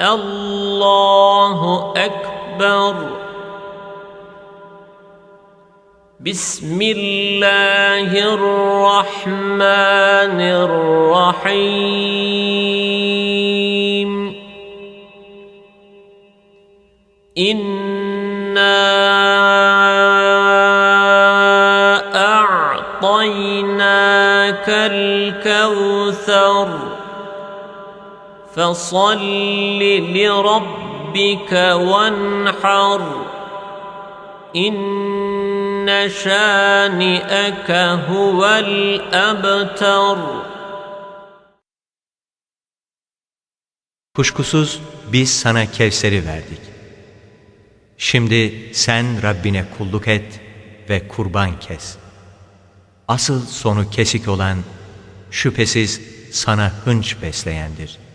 الله أكبر. بسم الله الرحمن الرحيم. إنا أعطيناك الكوثر. فصل لربك وانحر إن شانئك هو الأبتر Kuşkusuz biz sana Kevser'i verdik. Şimdi sen Rabbine kulluk et ve kurban kes. Asıl sonu kesik olan şüphesiz sana hınç besleyendir.''